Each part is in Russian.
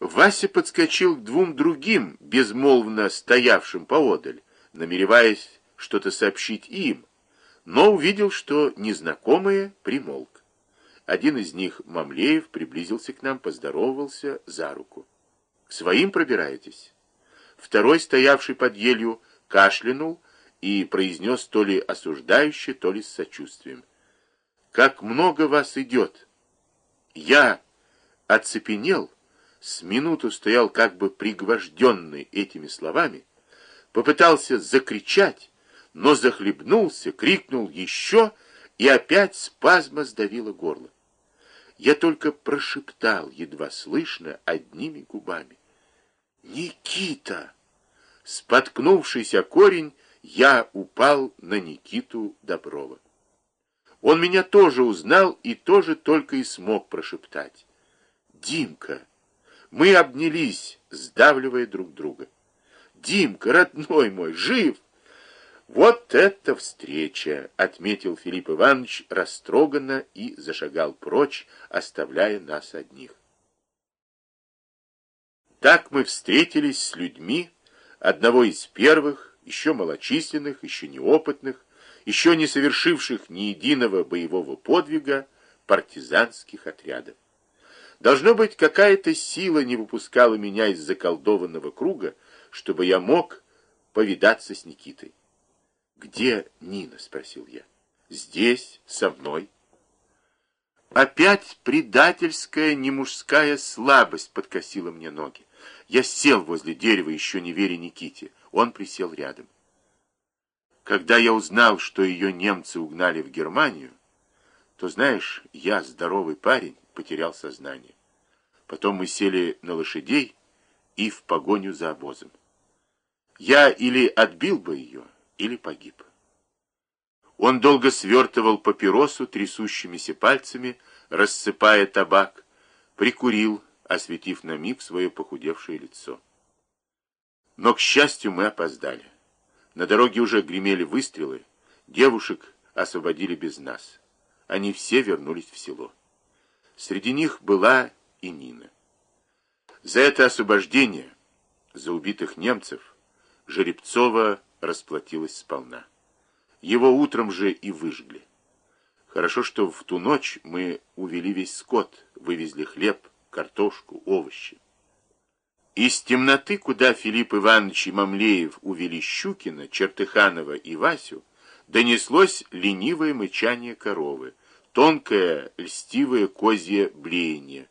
Вася подскочил к двум другим, безмолвно стоявшим поодаль, намереваясь что-то сообщить им, но увидел, что незнакомые примолк. Один из них, Мамлеев, приблизился к нам, поздоровался за руку. «К своим пробираетесь?» Второй, стоявший под елью, кашлянул и произнес то ли осуждающе, то ли с сочувствием. «Как много вас идет!» Я оцепенел, с минуту стоял как бы пригвожденный этими словами, попытался закричать, но захлебнулся, крикнул еще, и опять спазма сдавила горло. Я только прошептал, едва слышно, одними губами. «Никита!» Споткнувшись о корень, я упал на Никиту Доброва. Он меня тоже узнал и тоже только и смог прошептать. «Димка!» Мы обнялись, сдавливая друг друга. «Димка, родной мой, жив!» «Вот это встреча!» — отметил Филипп Иванович растроганно и зашагал прочь, оставляя нас одних. Так мы встретились с людьми, одного из первых, еще малочисленных, еще неопытных, еще не совершивших ни единого боевого подвига партизанских отрядов. Должно быть, какая-то сила не выпускала меня из заколдованного круга, чтобы я мог повидаться с Никитой. «Где Нина?» — спросил я. «Здесь, со мной». Опять предательская немужская слабость подкосила мне ноги. Я сел возле дерева, еще не веря Никите. Он присел рядом. Когда я узнал, что ее немцы угнали в Германию, то, знаешь, я, здоровый парень, потерял сознание. Потом мы сели на лошадей и в погоню за обозом. Я или отбил бы ее, или погиб. Он долго свертывал папиросу трясущимися пальцами, рассыпая табак, прикурил, осветив на миг свое похудевшее лицо. Но, к счастью, мы опоздали. На дороге уже гремели выстрелы, девушек освободили без нас. Они все вернулись в село. Среди них была и Нина. За это освобождение, за убитых немцев, Жеребцова расплатилась сполна. Его утром же и выжгли. Хорошо, что в ту ночь мы увели весь скот, вывезли хлеб, картошку, овощи. Из темноты, куда Филипп Иванович и Мамлеев увели Щукина, Чертыханова и Васю, донеслось ленивое мычание коровы, тонкое льстивое козье блеяние.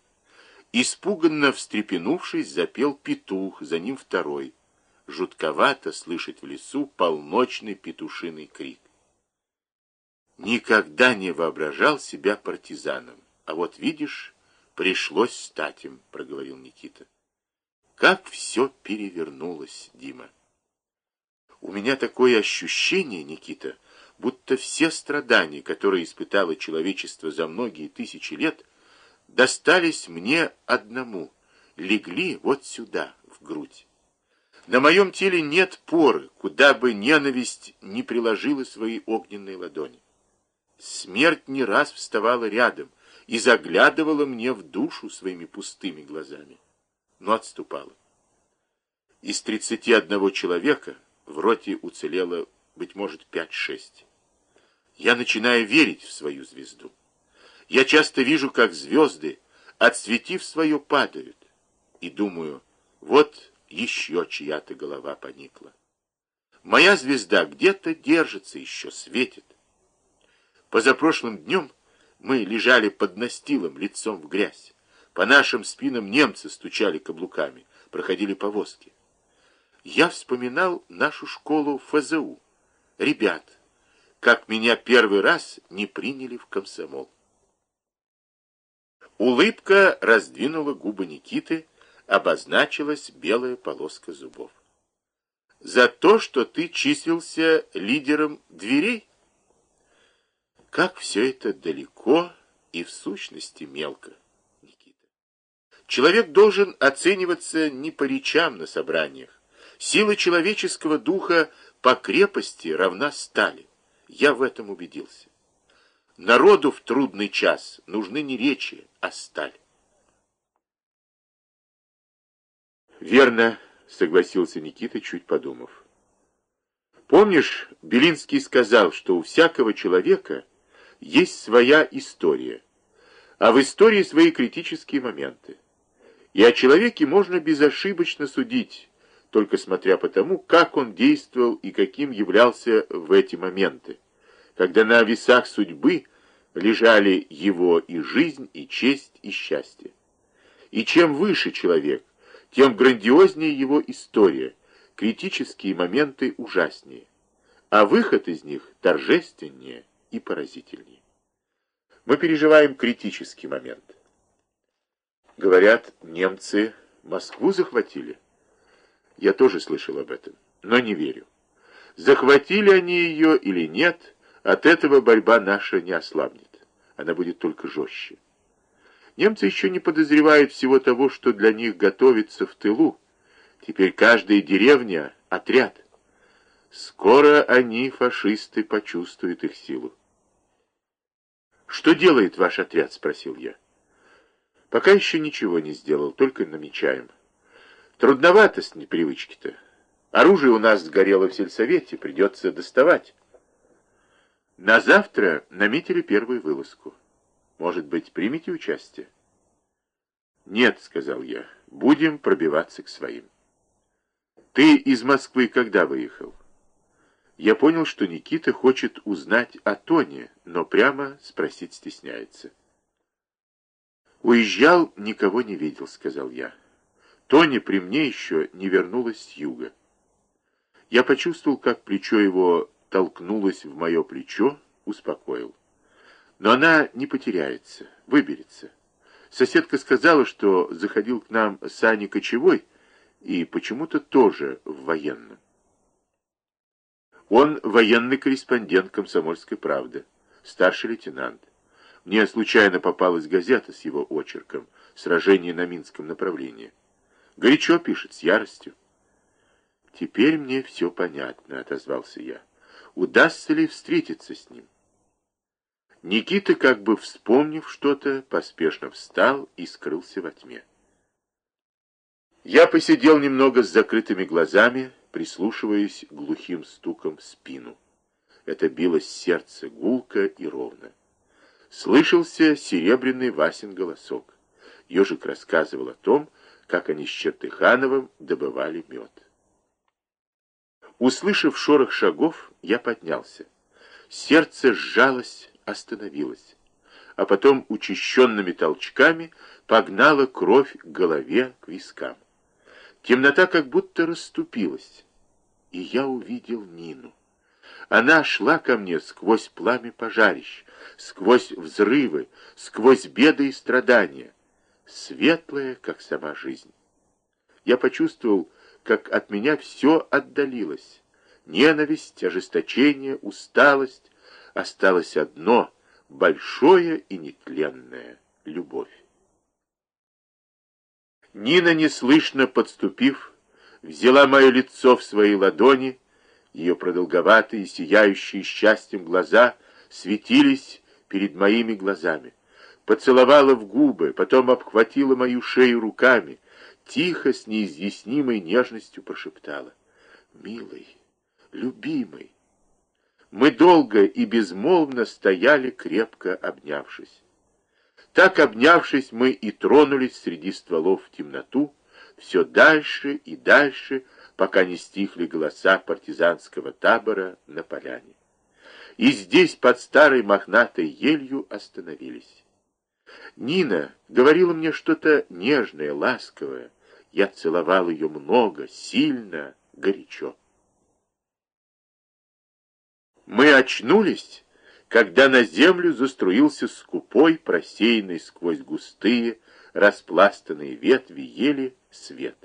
Испуганно встрепенувшись, запел петух, за ним второй. Жутковато слышать в лесу полночный петушиный крик. Никогда не воображал себя партизаном, а вот видишь, пришлось стать им, проговорил Никита. Как все перевернулось, Дима. У меня такое ощущение, Никита, будто все страдания, которые испытало человечество за многие тысячи лет, достались мне одному, легли вот сюда, в грудь. На моем теле нет поры, куда бы ненависть не приложила свои огненные ладони. Смерть не раз вставала рядом и заглядывала мне в душу своими пустыми глазами но отступала. Из тридцати одного человека в роте уцелело, быть может, пять-шесть. Я начинаю верить в свою звезду. Я часто вижу, как звезды, отсветив свое, падают. И думаю, вот еще чья-то голова поникла. Моя звезда где-то держится еще, светит. Позапрошлым днем мы лежали под настилом, лицом в грязь. По нашим спинам немцы стучали каблуками, проходили повозки. Я вспоминал нашу школу ФЗУ. Ребят, как меня первый раз не приняли в комсомол. Улыбка раздвинула губы Никиты, обозначилась белая полоска зубов. За то, что ты числился лидером дверей? Как все это далеко и в сущности мелко. Человек должен оцениваться не по речам на собраниях. Сила человеческого духа по крепости равна стали. Я в этом убедился. Народу в трудный час нужны не речи, а сталь. Верно, согласился Никита, чуть подумав. Помнишь, Белинский сказал, что у всякого человека есть своя история, а в истории свои критические моменты. И о человеке можно безошибочно судить, только смотря по тому, как он действовал и каким являлся в эти моменты, когда на весах судьбы лежали его и жизнь, и честь, и счастье. И чем выше человек, тем грандиознее его история, критические моменты ужаснее, а выход из них торжественнее и поразительнее. Мы переживаем критический момент. Говорят, немцы Москву захватили. Я тоже слышал об этом, но не верю. Захватили они ее или нет, от этого борьба наша не ослабнет. Она будет только жестче. Немцы еще не подозревают всего того, что для них готовится в тылу. Теперь каждая деревня — отряд. Скоро они, фашисты, почувствуют их силу. «Что делает ваш отряд?» — спросил я. «Пока еще ничего не сделал, только намечаем. Трудновато с непривычки-то. Оружие у нас сгорело в сельсовете, придется доставать». На завтра наметили первую вылазку. Может быть, примете участие? Нет, сказал я, будем пробиваться к своим. Ты из Москвы когда выехал? Я понял, что Никита хочет узнать о Тоне, но прямо спросить стесняется. «Уезжал, никого не видел», — сказал я. Тоня при мне еще не вернулась с юга. Я почувствовал, как плечо его толкнулось в мое плечо, успокоил. Но она не потеряется, выберется. Соседка сказала, что заходил к нам Саня Кочевой, и почему-то тоже в военном. Он военный корреспондент «Комсомольской правды», старший лейтенант. Мне случайно попалась газета с его очерком «Сражение на Минском направлении». Горячо пишет, с яростью. «Теперь мне все понятно», — отозвался я. «Удастся ли встретиться с ним?» Никита, как бы вспомнив что-то, поспешно встал и скрылся во тьме. Я посидел немного с закрытыми глазами, прислушиваясь глухим стуком в спину. Это билось сердце гулко и ровно. Слышался серебряный Васин голосок. Ежик рассказывал о том, как они с Чертыхановым добывали мед. Услышав шорох шагов, я поднялся. Сердце сжалось, остановилась, а потом учащенными толчками погнала кровь к голове, к вискам. Темнота как будто расступилась, и я увидел Нину. Она шла ко мне сквозь пламя пожарищ, сквозь взрывы, сквозь беды и страдания, светлая, как сама жизнь. Я почувствовал, как от меня все отдалилось. Ненависть, ожесточение, усталость, осталось одно — большое и нетленное — любовь. Нина, неслышно подступив, взяла мое лицо в свои ладони, ее продолговатые, сияющие счастьем глаза светились перед моими глазами, поцеловала в губы, потом обхватила мою шею руками, тихо, с неизъяснимой нежностью прошептала «Милый, любимый, мы долго и безмолвно стояли, крепко обнявшись. Так, обнявшись, мы и тронулись среди стволов в темноту, все дальше и дальше, пока не стихли голоса партизанского табора на поляне. И здесь, под старой мохнатой елью, остановились. Нина говорила мне что-то нежное, ласковое. Я целовал ее много, сильно, горячо. Мы очнулись, когда на землю заструился скупой, просеянный сквозь густые, распластанные ветви ели свет.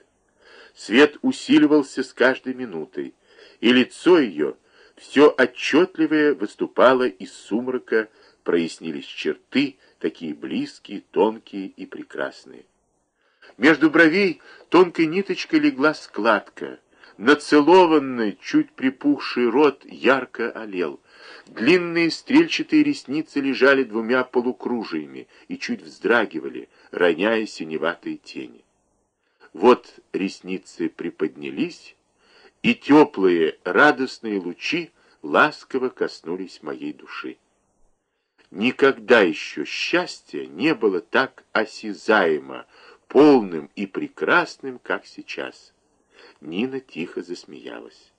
Свет усиливался с каждой минутой, и лицо ее все отчетливее выступало из сумрака, прояснились черты, такие близкие, тонкие и прекрасные. Между бровей тонкой ниточкой легла складка, Нацелованный, чуть припухший рот ярко олел. Длинные стрельчатые ресницы лежали двумя полукружиями и чуть вздрагивали, роняя синеватые тени. Вот ресницы приподнялись, и теплые радостные лучи ласково коснулись моей души. Никогда еще счастье не было так осязаемо, полным и прекрасным, как сейчас. Нина тихо засмеялась.